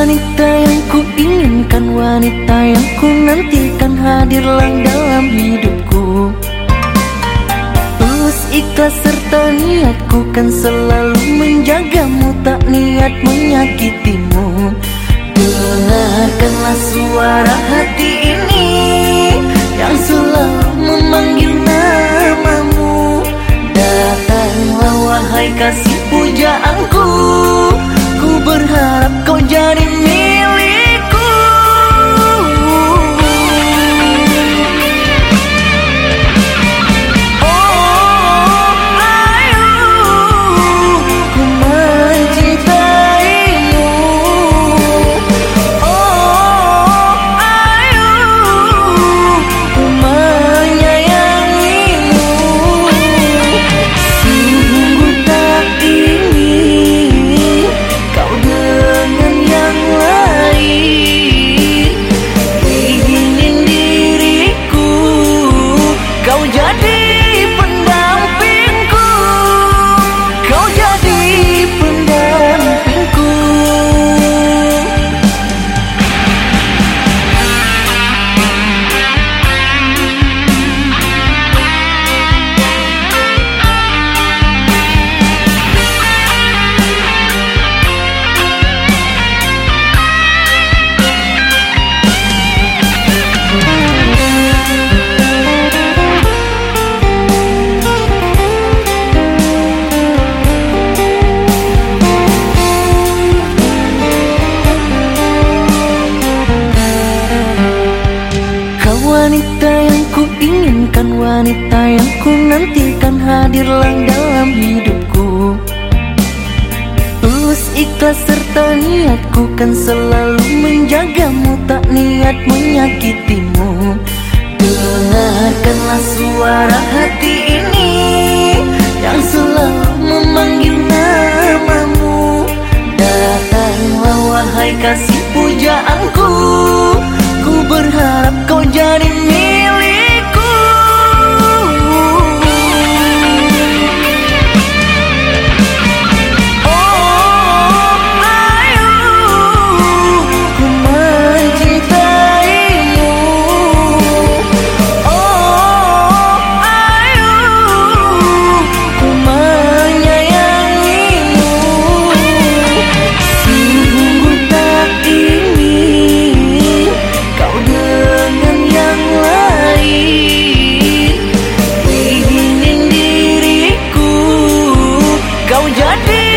wanita yang ku inginkan Wanita yang ku nantikan hadirlah dalam hidupku. Tulus ikhlas serta niatku kan selalu menjagamu Tak niat menyakitimu. Dengarkanlah suara hati ini Yang selalu memanggil namamu. Datanglah wahai kasih pujaanku Ku berharap jadinya wanita yang ku nantikan hadirlah dalam hidupku. Tulus ikhlas serta niatku kan selalu menjagamu Tak niat menyakitimu. Dengarkanlah suara hati ini Yang selalu memanggil namamu. Datanglah wahai kasih Go your day.